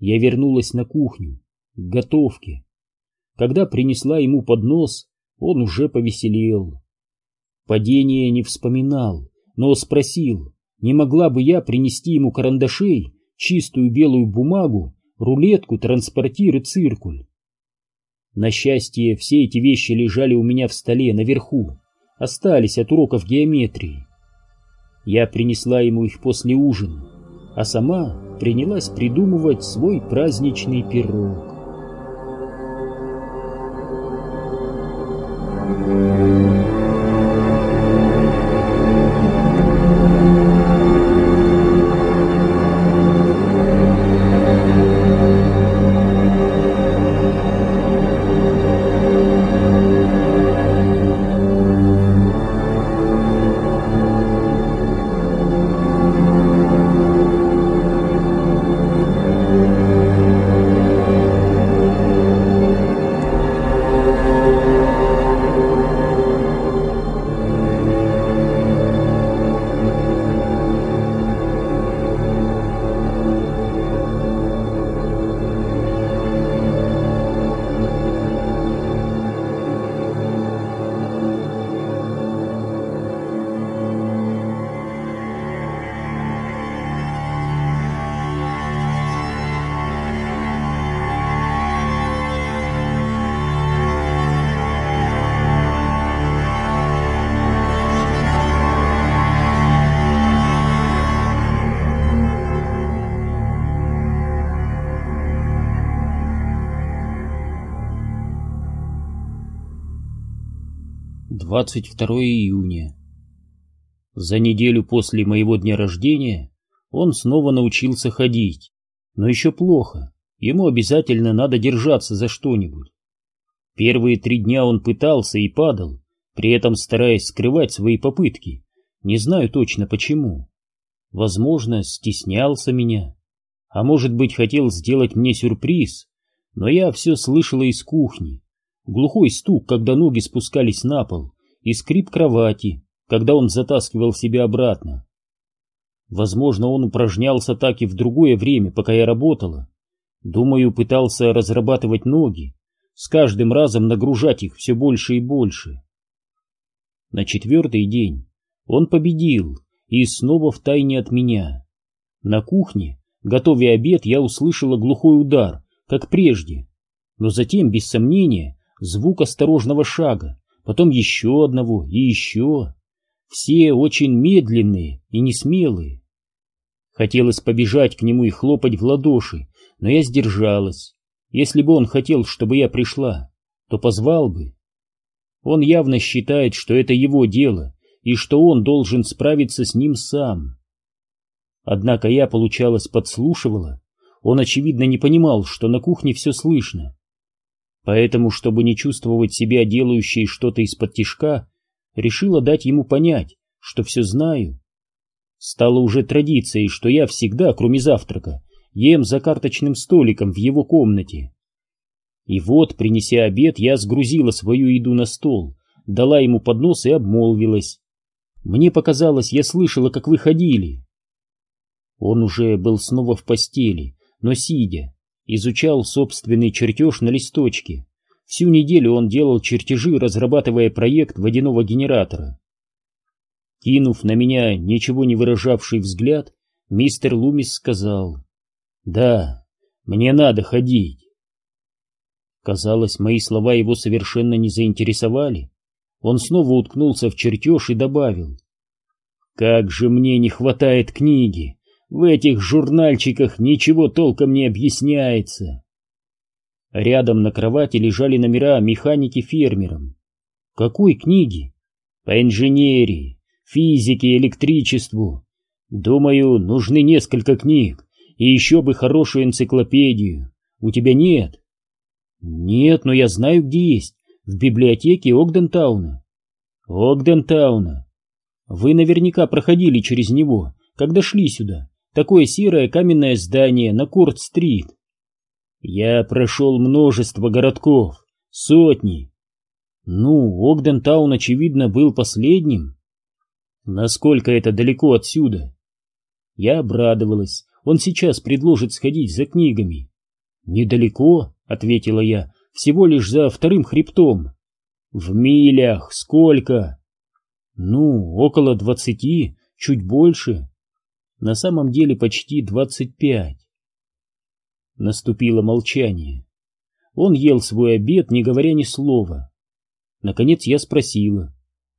я вернулась на кухню, к готовке. Когда принесла ему поднос, он уже повеселел. Падение не вспоминал, но спросил, не могла бы я принести ему карандашей, чистую белую бумагу, рулетку, транспортир и циркуль. На счастье, все эти вещи лежали у меня в столе наверху, остались от уроков геометрии. Я принесла ему их после ужина, а сама принялась придумывать свой праздничный пирог. Двадцать второе июня. За неделю после моего дня рождения он снова научился ходить, но еще плохо, ему обязательно надо держаться за что-нибудь. Первые три дня он пытался и падал, при этом стараясь скрывать свои попытки, не знаю точно почему. Возможно, стеснялся меня, а может быть хотел сделать мне сюрприз, но я все слышала из кухни, глухой стук, когда ноги спускались на пол, и скрип кровати, когда он затаскивал себя обратно. Возможно, он упражнялся так и в другое время, пока я работала. Думаю, пытался разрабатывать ноги, с каждым разом нагружать их все больше и больше. На четвертый день он победил и снова втайне от меня. На кухне, готовя обед, я услышала глухой удар, как прежде, но затем, без сомнения, звук осторожного шага, потом еще одного и еще. Все очень медленные и несмелые. Хотелось побежать к нему и хлопать в ладоши, но я сдержалась. Если бы он хотел, чтобы я пришла, то позвал бы. Он явно считает, что это его дело, и что он должен справиться с ним сам. Однако я, получалось, подслушивала. Он, очевидно, не понимал, что на кухне все слышно. Поэтому, чтобы не чувствовать себя делающей что-то из-под тишка, решила дать ему понять, что все знаю. Стало уже традицией, что я всегда, кроме завтрака, ем за карточным столиком в его комнате. И вот, принеся обед, я сгрузила свою еду на стол, дала ему поднос и обмолвилась. Мне показалось, я слышала, как вы ходили. Он уже был снова в постели, но сидя, изучал собственный чертеж на листочке. Всю неделю он делал чертежи, разрабатывая проект водяного генератора. Кинув на меня ничего не выражавший взгляд, мистер Лумис сказал, «Да, мне надо ходить». Казалось, мои слова его совершенно не заинтересовали. Он снова уткнулся в чертеж и добавил, «Как же мне не хватает книги! В этих журнальчиках ничего толком не объясняется. Рядом на кровати лежали номера механики фермерам. Какой книги? По инженерии, физике, электричеству. Думаю, нужны несколько книг, и еще бы хорошую энциклопедию. У тебя нет? Нет, но я знаю, где есть. В библиотеке Огдентауна. Огдентауна. Вы наверняка проходили через него, когда шли сюда такое серое каменное здание на Корт-стрит. Я прошел множество городков, сотни. Ну, Огдентаун, очевидно, был последним. Насколько это далеко отсюда? Я обрадовалась. Он сейчас предложит сходить за книгами. «Недалеко», — ответила я, — «всего лишь за вторым хребтом». «В милях сколько?» «Ну, около двадцати, чуть больше. На самом деле почти двадцать пять». Наступило молчание. Он ел свой обед, не говоря ни слова. Наконец я спросила.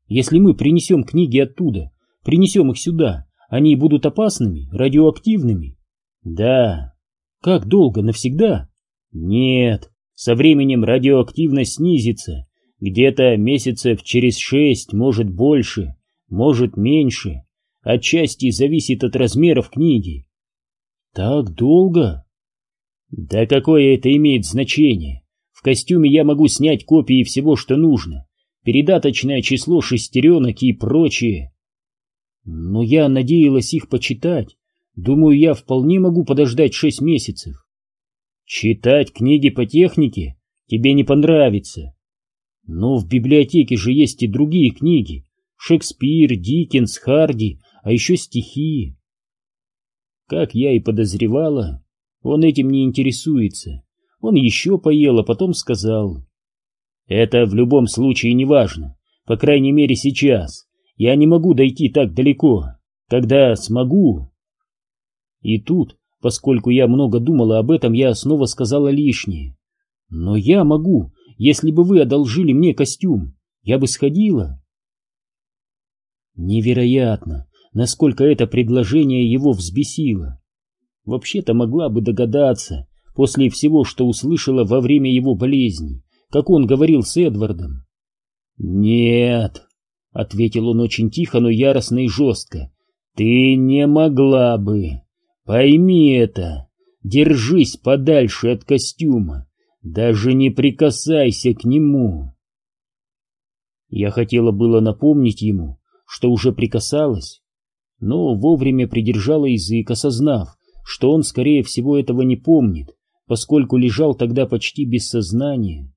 «Если мы принесем книги оттуда, принесем их сюда, они будут опасными, радиоактивными?» «Да». «Как долго? Навсегда?» «Нет. Со временем радиоактивность снизится. Где-то месяцев через шесть, может больше, может меньше. Отчасти зависит от размеров книги». «Так долго?» Да какое это имеет значение? В костюме я могу снять копии всего, что нужно. Передаточное число шестеренок и прочее. Но я надеялась их почитать. Думаю, я вполне могу подождать шесть месяцев. Читать книги по технике тебе не понравится. Но в библиотеке же есть и другие книги. Шекспир, Диккенс, Харди, а еще стихи. Как я и подозревала, он этим не интересуется. Он еще поел, а потом сказал. Это в любом случае не важно. По крайней мере сейчас. Я не могу дойти так далеко. Когда смогу... И тут, поскольку я много думала об этом, я снова сказала лишнее. Но я могу. Если бы вы одолжили мне костюм, я бы сходила. Невероятно, насколько это предложение его взбесило. Вообще-то могла бы догадаться, после всего, что услышала во время его болезни, как он говорил с Эдвардом. «Нет», — ответил он очень тихо, но яростно и жестко, — «ты не могла бы. Пойми это. Держись подальше от костюма. Даже не прикасайся к нему». Я хотела было напомнить ему, что уже прикасалась, но вовремя придержала язык, осознав, что он, скорее всего, этого не помнит, поскольку лежал тогда почти без сознания.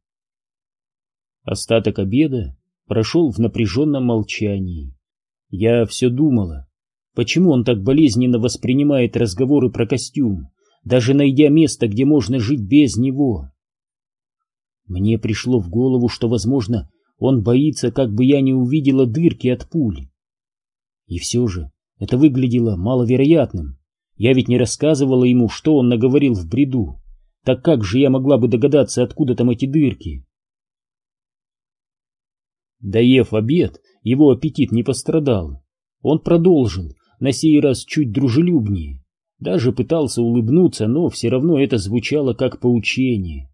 Остаток обеда прошел в напряженном молчании. Я все думала, почему он так болезненно воспринимает разговоры про костюм, даже найдя место, где можно жить без него. Мне пришло в голову, что, возможно, он боится, как бы я не увидела дырки от пуль. И все же это выглядело маловероятным. Я ведь не рассказывала ему, что он наговорил в бреду. Так как же я могла бы догадаться, откуда там эти дырки? Доев обед, его аппетит не пострадал. Он продолжил, на сей раз чуть дружелюбнее. Даже пытался улыбнуться, но все равно это звучало как поучение.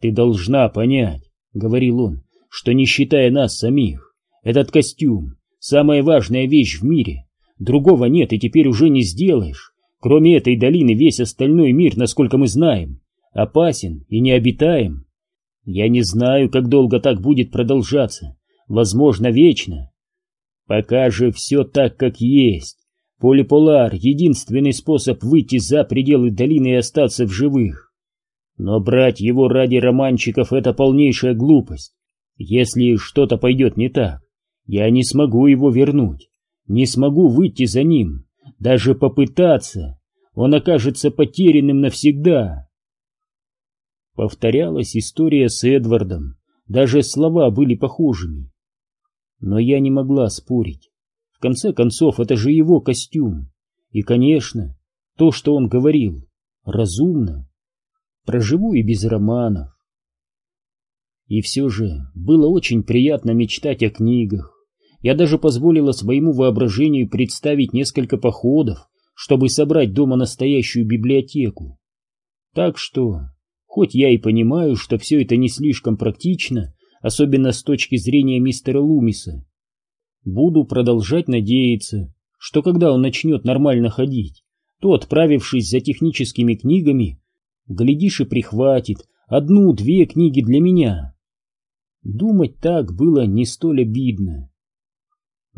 «Ты должна понять», — говорил он, — «что не считая нас самих, этот костюм — самая важная вещь в мире, Другого нет и теперь уже не сделаешь. Кроме этой долины весь остальной мир, насколько мы знаем, опасен и необитаем. Я не знаю, как долго так будет продолжаться. Возможно, вечно. Пока же все так, как есть. Полиполар — единственный способ выйти за пределы долины и остаться в живых. Но брать его ради романчиков — это полнейшая глупость. Если что-то пойдет не так, я не смогу его вернуть не смогу выйти за ним, даже попытаться, он окажется потерянным навсегда. Повторялась история с Эдвардом, даже слова были похожими. Но я не могла спорить. В конце концов, это же его костюм. И, конечно, то, что он говорил, разумно. Проживу и без романов. И все же было очень приятно мечтать о книгах, я даже позволила своему воображению представить несколько походов, чтобы собрать дома настоящую библиотеку. Так что, хоть я и понимаю, что все это не слишком практично, особенно с точки зрения мистера Лумиса, буду продолжать надеяться, что когда он начнет нормально ходить, то, отправившись за техническими книгами, глядишь и прихватит одну-две книги для меня. Думать так было не столь обидно.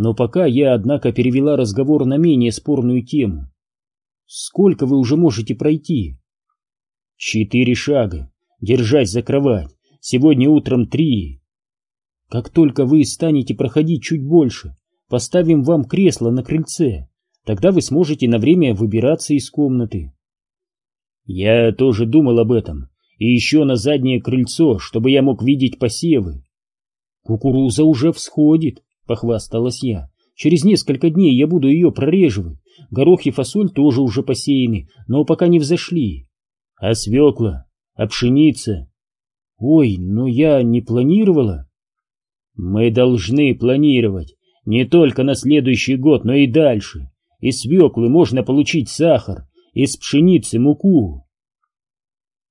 Но пока я, однако, перевела разговор на менее спорную тему. Сколько вы уже можете пройти? Четыре шага. Держась за кровать. Сегодня утром три. Как только вы станете проходить чуть больше, поставим вам кресло на крыльце. Тогда вы сможете на время выбираться из комнаты. Я тоже думал об этом, и еще на заднее крыльцо, чтобы я мог видеть посевы. Кукуруза уже всходит, похвасталась я. Через несколько дней я буду ее прореживать. Горох и фасоль тоже уже посеяны, но пока не взошли. А свекла? А пшеница? Ой, но я не планировала. Мы должны планировать не только на следующий год, но и дальше. Из свеклы можно получить сахар, из пшеницы муку.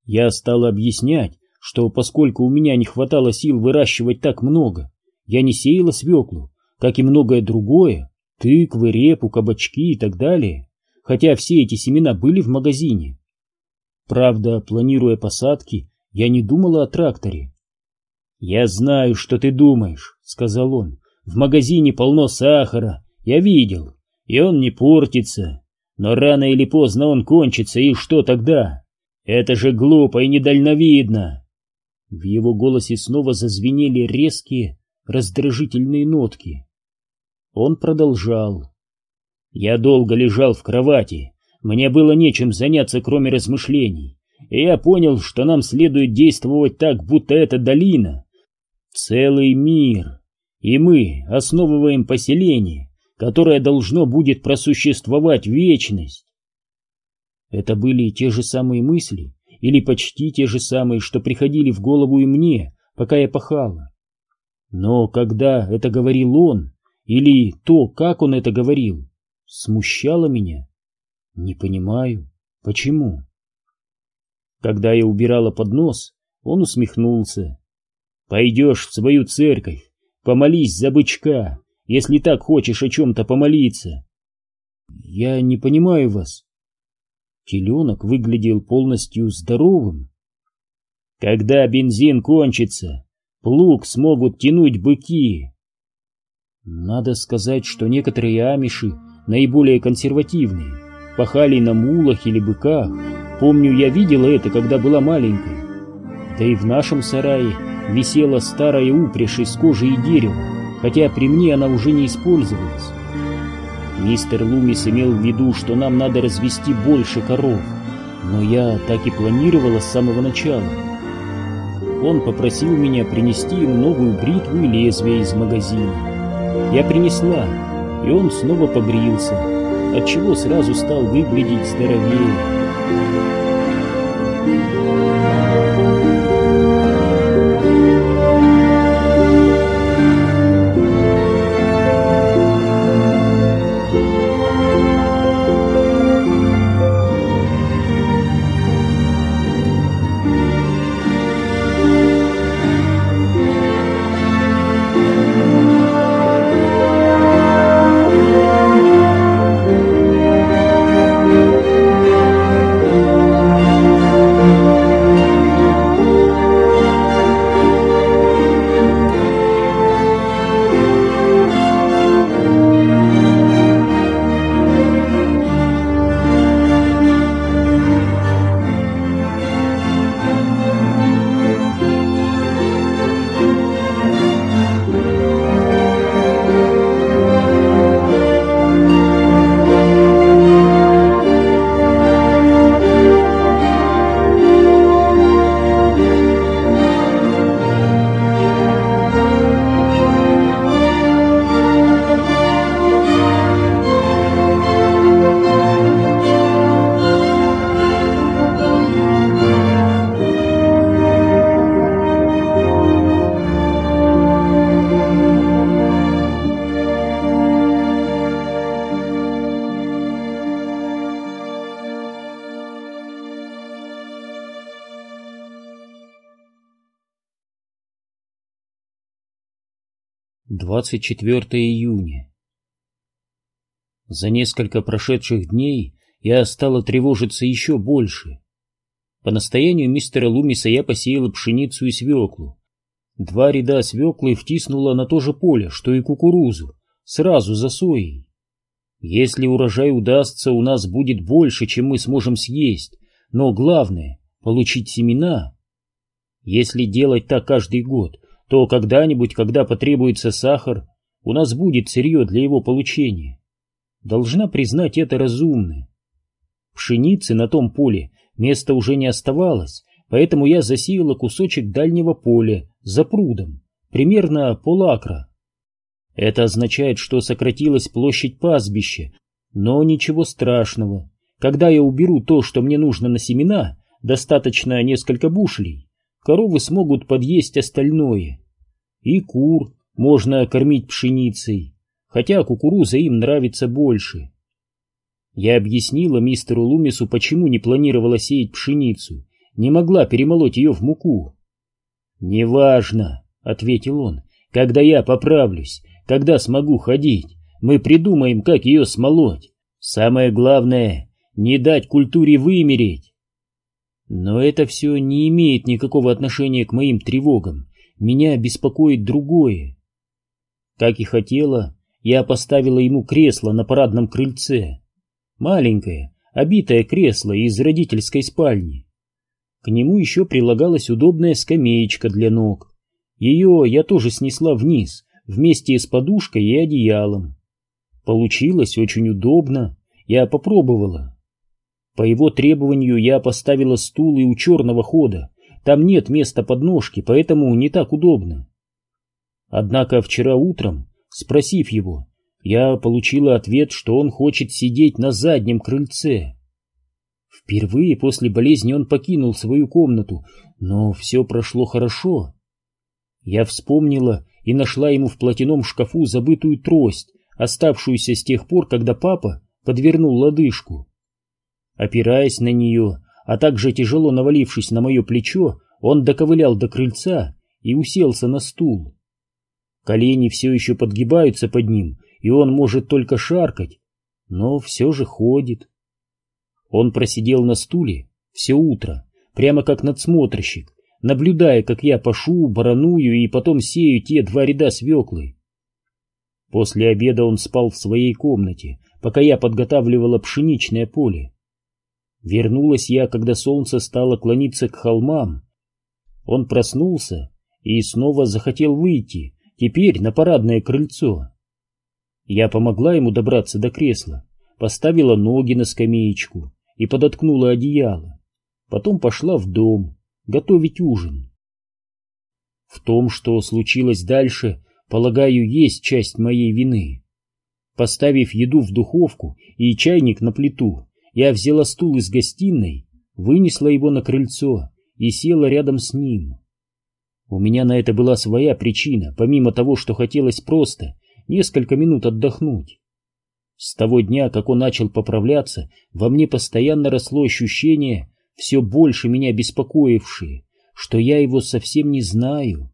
Я стал объяснять, что поскольку у меня не хватало сил выращивать так много, я не сеяла свеклу, как и многое другое, тыквы, репу, кабачки и так далее, хотя все эти семена были в магазине. Правда, планируя посадки, я не думала о тракторе. «Я знаю, что ты думаешь», — сказал он. «В магазине полно сахара, я видел, и он не портится. Но рано или поздно он кончится, и что тогда? Это же глупо и недальновидно!» В его голосе снова зазвенели резкие, раздражительные нотки. Он продолжал. «Я долго лежал в кровати, мне было нечем заняться, кроме размышлений, и я понял, что нам следует действовать так, будто это долина, целый мир, и мы основываем поселение, которое должно будет просуществовать вечность». Это были те же самые мысли, или почти те же самые, что приходили в голову и мне, пока я пахала. Но когда это говорил он, или то, как он это говорил, смущало меня. Не понимаю, почему. Когда я убирала поднос, он усмехнулся. «Пойдешь в свою церковь, помолись за бычка, если так хочешь о чем-то помолиться». «Я не понимаю вас», Теленок выглядел полностью здоровым. Когда бензин кончится, плуг смогут тянуть быки. Надо сказать, что некоторые амиши, наиболее консервативные, пахали на мулах или быках. Помню, я видела это, когда была маленькой. Да и в нашем сарае висела старая упряжь из кожи и дерева, хотя при мне она уже не использовалась. Мистер Лумис имел в виду, что нам надо развести больше коров, но я так и планировала с самого начала. Он попросил меня принести ему новую бритву и лезвие из магазина. Я принесла, и он снова побрился, отчего сразу стал выглядеть здоровее. Двадцать четвертое июня. За несколько прошедших дней я стала тревожиться еще больше. По настоянию мистера Лумиса я посеяла пшеницу и свеклу. Два ряда свеклы втиснула на то же поле, что и кукурузу, сразу за соей. Если урожай удастся, у нас будет больше, чем мы сможем съесть, но главное — получить семена. Если делать так каждый год — то когда-нибудь, когда потребуется сахар, у нас будет сырье для его получения. Должна признать это разумно. Пшеницы на том поле Места уже не оставалось, поэтому я засеяла кусочек дальнего поля за прудом, примерно полакра. Это означает, что сократилась площадь пастбища, но ничего страшного. Когда я уберу то, что мне нужно на семена, достаточно несколько бушлей, коровы смогут подъесть остальное. И кур можно кормить пшеницей, хотя кукуруза им нравится больше. Я объяснила мистеру Лумису, почему не планировала сеять пшеницу, не могла перемолоть ее в муку. «Неважно», — ответил он, — «когда я поправлюсь, когда смогу ходить, мы придумаем, как ее смолоть. Самое главное — не дать культуре вымереть». Но это все не имеет никакого отношения к моим тревогам. Меня беспокоит другое. Как и хотела, я поставила ему кресло на парадном крыльце. Маленькое, обитое кресло из родительской спальни. К нему еще прилагалась удобная скамеечка для ног. Ее я тоже снесла вниз, вместе с подушкой и одеялом. Получилось очень удобно, я попробовала. По его требованию я поставила стул и у черного хода, там нет места под ножки, поэтому не так удобно. Однако вчера утром, спросив его, я получила ответ, что он хочет сидеть на заднем крыльце. Впервые после болезни он покинул свою комнату, но все прошло хорошо. Я вспомнила и нашла ему в платяном шкафу забытую трость, оставшуюся с тех пор, когда папа подвернул лодыжку. Опираясь на нее, а также тяжело навалившись на мое плечо, он доковылял до крыльца и уселся на стул. Колени все еще подгибаются под ним, и он может только шаркать, но все же ходит. Он просидел на стуле все утро, прямо как надсмотрщик, наблюдая, как я пашу, бараную и потом сею те два ряда свеклы. После обеда он спал в своей комнате, пока я подготавливала пшеничное поле. Вернулась я, когда солнце стало клониться к холмам. Он проснулся и снова захотел выйти, теперь на парадное крыльцо. Я помогла ему добраться до кресла, поставила ноги на скамеечку и подоткнула одеяло. Потом пошла в дом готовить ужин. В том, что случилось дальше, полагаю, есть часть моей вины. Поставив еду в духовку и чайник на плиту, я взяла стул из гостиной, вынесла его на крыльцо и села рядом с ним. У меня на это была своя причина, помимо того, что хотелось просто несколько минут отдохнуть. С того дня, как он начал поправляться, во мне постоянно росло ощущение, все больше меня беспокоившее, что я его совсем не знаю.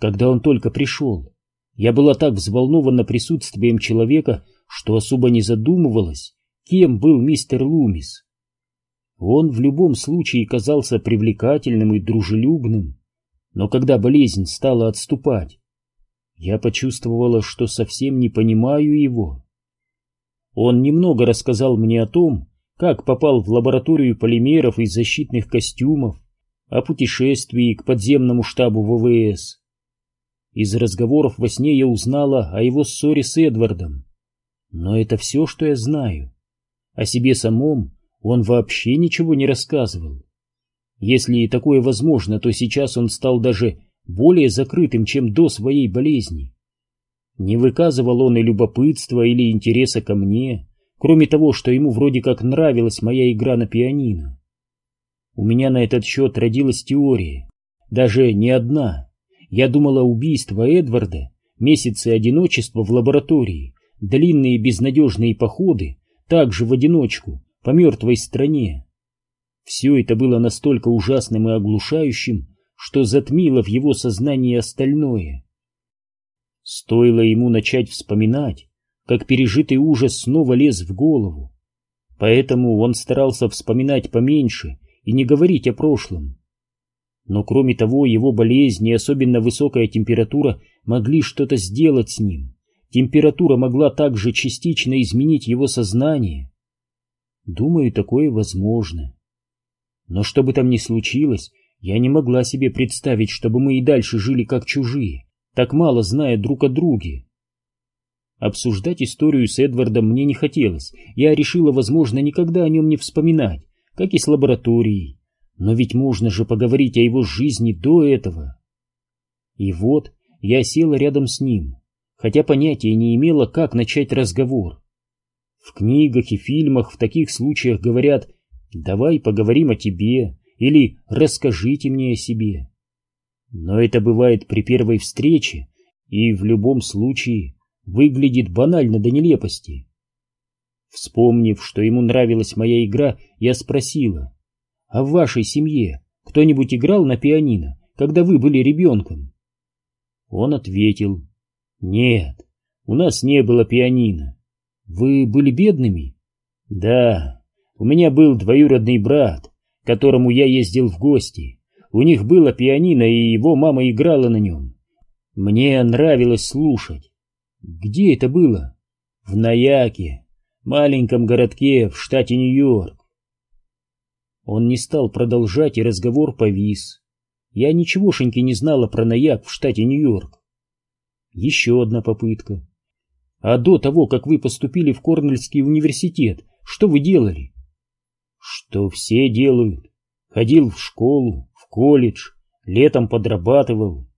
Когда он только пришел, я была так взволнована присутствием человека, что особо не задумывалась, кем был мистер Лумис. Он в любом случае казался привлекательным и дружелюбным, но когда болезнь стала отступать, я почувствовала, что совсем не понимаю его. Он немного рассказал мне о том, как попал в лабораторию полимеров и защитных костюмов, о путешествии к подземному штабу ВВС. Из разговоров во сне я узнала о его ссоре с Эдвардом. Но это все, что я знаю. О себе самом он вообще ничего не рассказывал. Если такое возможно, то сейчас он стал даже более закрытым, чем до своей болезни. Не выказывал он и любопытства или интереса ко мне, кроме того, что ему вроде как нравилась моя игра на пианино. У меня на этот счет родилась теория, даже не одна. Я думала, убийство Эдварда, месяцы одиночества в лаборатории, длинные безнадежные походы, также в одиночку, по мертвой стране. Все это было настолько ужасным и оглушающим, что затмило в его сознании остальное. Стоило ему начать вспоминать, как пережитый ужас снова лез в голову. Поэтому он старался вспоминать поменьше и не говорить о прошлом. Но кроме того, его болезнь и особенно высокая температура могли что-то сделать с ним. Температура могла также частично изменить его сознание. Думаю, такое возможно. Но что бы там ни случилось, я не могла себе представить, чтобы мы и дальше жили как чужие, так мало зная друг о друге. Обсуждать историю с Эдвардом мне не хотелось, я решила, возможно, никогда о нем не вспоминать, как и с лабораторией, но ведь можно же поговорить о его жизни до этого. И вот я села рядом с ним, хотя понятия не имела, как начать разговор. В книгах и фильмах в таких случаях говорят «давай поговорим о тебе» или «расскажите мне о себе». Но это бывает при первой встрече и в любом случае выглядит банально до нелепости. Вспомнив, что ему нравилась моя игра, я спросила, «А в вашей семье кто-нибудь играл на пианино, когда вы были ребенком?» Он ответил, «Нет, у нас не было пианино. Вы были бедными?» «Да, у меня был двоюродный брат, которому я ездил в гости. У них было пианино, и его мама играла на нем. Мне нравилось слушать. Где это было? В Наяке, маленьком городке в штате Нью-Йорк. Он не стал продолжать, и разговор повис. Я ничегошеньки не знала про Наяк в штате Нью-Йорк. Еще одна попытка. А до того, как вы поступили в Корнельский университет, что вы делали? Что все делают. Ходил в школу, в колледж, летом подрабатывал.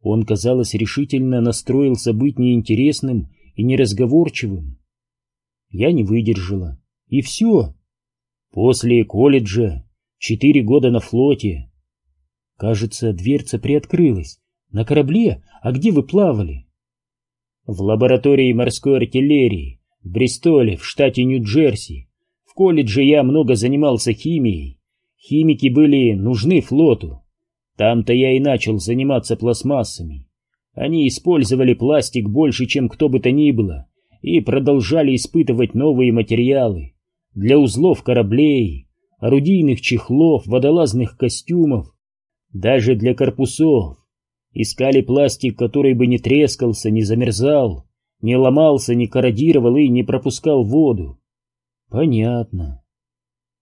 Он, казалось, решительно настроился быть неинтересным и неразговорчивым. Я не выдержала. И все. После колледжа, четыре года на флоте. Кажется, дверца приоткрылась. На корабле? А где вы плавали? В лаборатории морской артиллерии, в Бристоле, в штате Нью-Джерси. В колледже я много занимался химией. Химики были нужны флоту. Там-то я и начал заниматься пластмассами. Они использовали пластик больше, чем кто бы то ни было, и продолжали испытывать новые материалы для узлов кораблей, орудийных чехлов, водолазных костюмов, даже для корпусов. Искали пластик, который бы не трескался, не замерзал, не ломался, не корродировал и не пропускал воду. Понятно.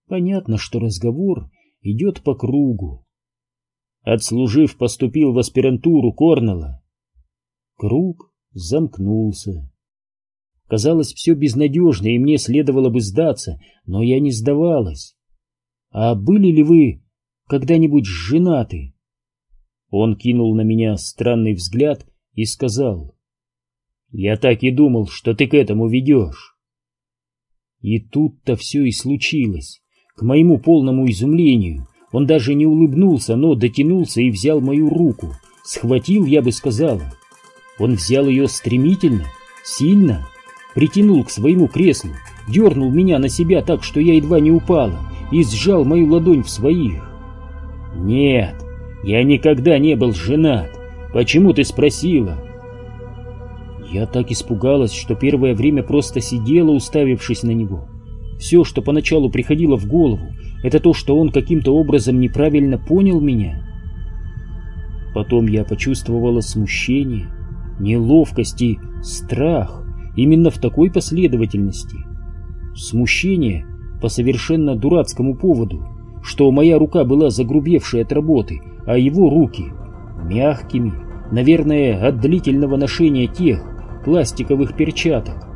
Понятно, что разговор идет по кругу. Отслужив, поступил в аспирантуру Корнелла. Круг замкнулся. Казалось, все безнадежно, и мне следовало бы сдаться, но я не сдавалась. «А были ли вы когда-нибудь женаты?» Он кинул на меня странный взгляд и сказал, «Я так и думал, что ты к этому ведешь». И тут-то все и случилось. К моему полному изумлению он даже не улыбнулся, но дотянулся и взял мою руку. Схватил, я бы сказала. Он взял ее стремительно, сильно, притянул к своему креслу, дернул меня на себя так, что я едва не упала, и сжал мою ладонь в своих. «Нет, я никогда не был женат. Почему ты спросила?» Я так испугалась, что первое время просто сидела, уставившись на него. Все, что поначалу приходило в голову, это то, что он каким-то образом неправильно понял меня. Потом я почувствовала смущение, неловкость и страх именно в такой последовательности. Смущение по совершенно дурацкому поводу, что моя рука была загрубевшей от работы, а его руки мягкими, наверное, от длительного ношения тех пластиковых перчаток.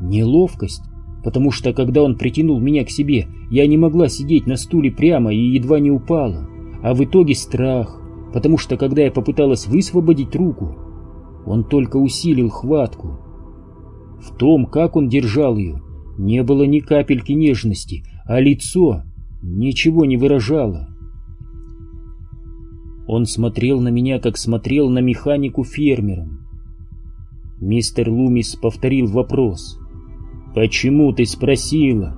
Неловкость потому что когда он притянул меня к себе, я не могла сидеть на стуле прямо и едва не упала, а в итоге страх, потому что когда я попыталась высвободить руку, он только усилил хватку. В том, как он держал ее, не было ни капельки нежности, а лицо ничего не выражало. Он смотрел на меня, как смотрел на механику фермером. Мистер Лумис повторил вопрос — «Почему ты спросила?»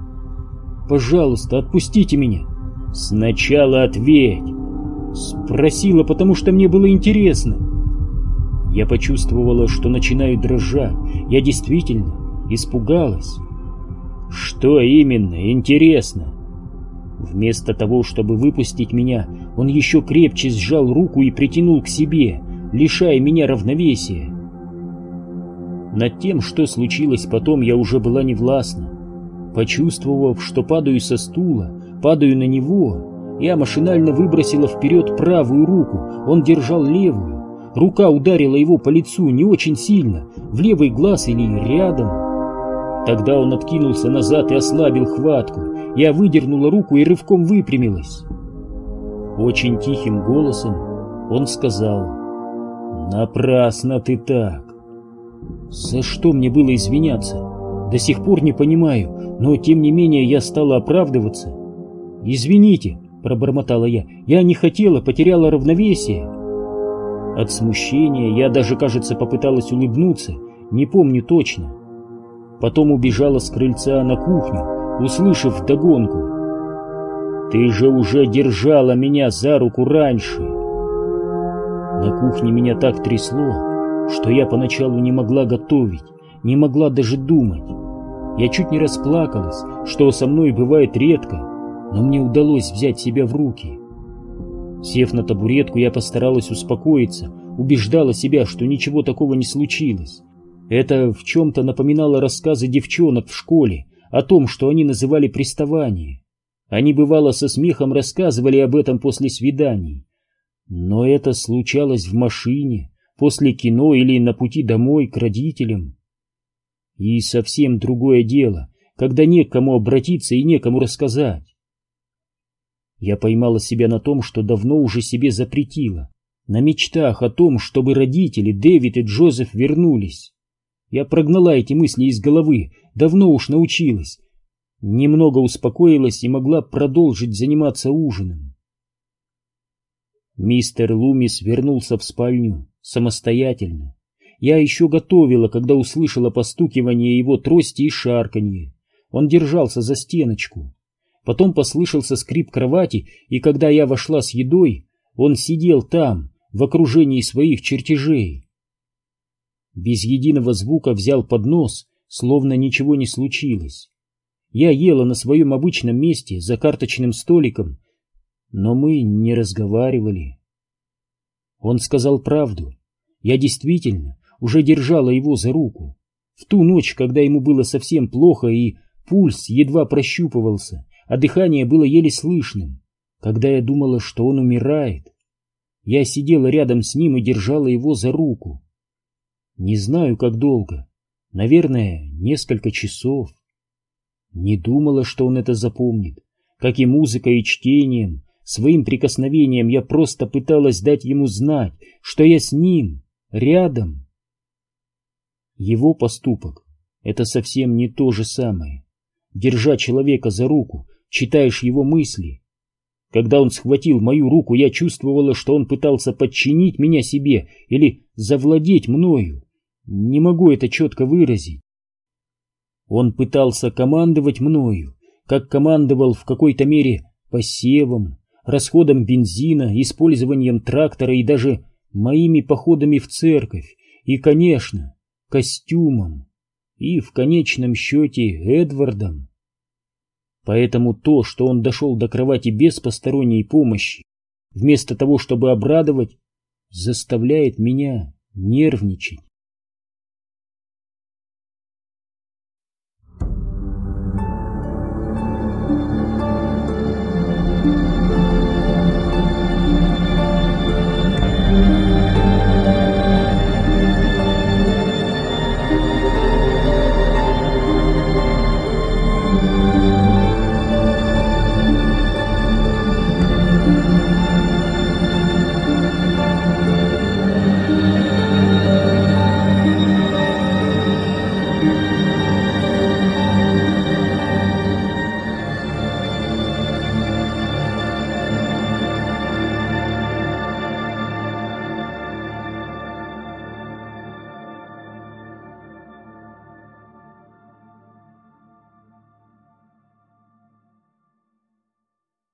«Пожалуйста, отпустите меня!» «Сначала ответь!» «Спросила, потому что мне было интересно!» Я почувствовала, что начинаю дрожать. Я действительно испугалась. «Что именно интересно?» Вместо того, чтобы выпустить меня, он еще крепче сжал руку и притянул к себе, лишая меня равновесия. Над тем, что случилось потом, я уже была невластна. Почувствовав, что падаю со стула, падаю на него, я машинально выбросила вперед правую руку, он держал левую. Рука ударила его по лицу не очень сильно, в левый глаз или рядом. Тогда он откинулся назад и ослабил хватку. Я выдернула руку и рывком выпрямилась. Очень тихим голосом он сказал «Напрасно ты так». За что мне было извиняться? До сих пор не понимаю, но тем не менее я стала оправдываться. «Извините», — пробормотала я, — «я не хотела, потеряла равновесие». От смущения я даже, кажется, попыталась улыбнуться, не помню точно. Потом убежала с крыльца на кухню, услышав вдогонку. «Ты же уже держала меня за руку раньше!» На кухне меня так трясло, что я поначалу не могла готовить, не могла даже думать. Я чуть не расплакалась, что со мной бывает редко, но мне удалось взять себя в руки. Сев на табуретку, я постаралась успокоиться, убеждала себя, что ничего такого не случилось. Это в чем-то напоминало рассказы девчонок в школе о том, что они называли приставание. Они, бывало, со смехом рассказывали об этом после свиданий. Но это случалось в машине, после кино или на пути домой к родителям. И совсем другое дело, когда не к кому обратиться и некому рассказать. Я поймала себя на том, что давно уже себе запретила, на мечтах о том, чтобы родители Дэвид и Джозеф вернулись. Я прогнала эти мысли из головы, давно уж научилась. Немного успокоилась и могла продолжить заниматься ужином. Мистер Лумис вернулся в спальню самостоятельно. Я еще готовила, когда услышала постукивание его трости и шарканье. Он держался за стеночку. Потом послышался скрип кровати, и когда я вошла с едой, он сидел там, в окружении своих чертежей. Без единого звука взял поднос, словно ничего не случилось. Я ела на своем обычном месте, за карточным столиком, но мы не разговаривали. Он сказал правду. Я действительно уже держала его за руку. В ту ночь, когда ему было совсем плохо и пульс едва прощупывался, а дыхание было еле слышным, когда я думала, что он умирает. Я сидела рядом с ним и держала его за руку. Не знаю, как долго. Наверное, несколько часов. Не думала, что он это запомнит. Как и музыкой и чтением, своим прикосновением я просто пыталась дать ему знать, что я с ним, рядом. Его поступок — это совсем не то же самое. Держа человека за руку, читаешь его мысли. Когда он схватил мою руку, я чувствовала, что он пытался подчинить меня себе или завладеть мною. Не могу это четко выразить. Он пытался командовать мною, как командовал в какой-то мере посевом, расходом бензина, использованием трактора и даже моими походами в церковь, и, конечно, костюмом и, в конечном счете, Эдвардом. Поэтому то, что он дошел до кровати без посторонней помощи, вместо того, чтобы обрадовать, заставляет меня нервничать.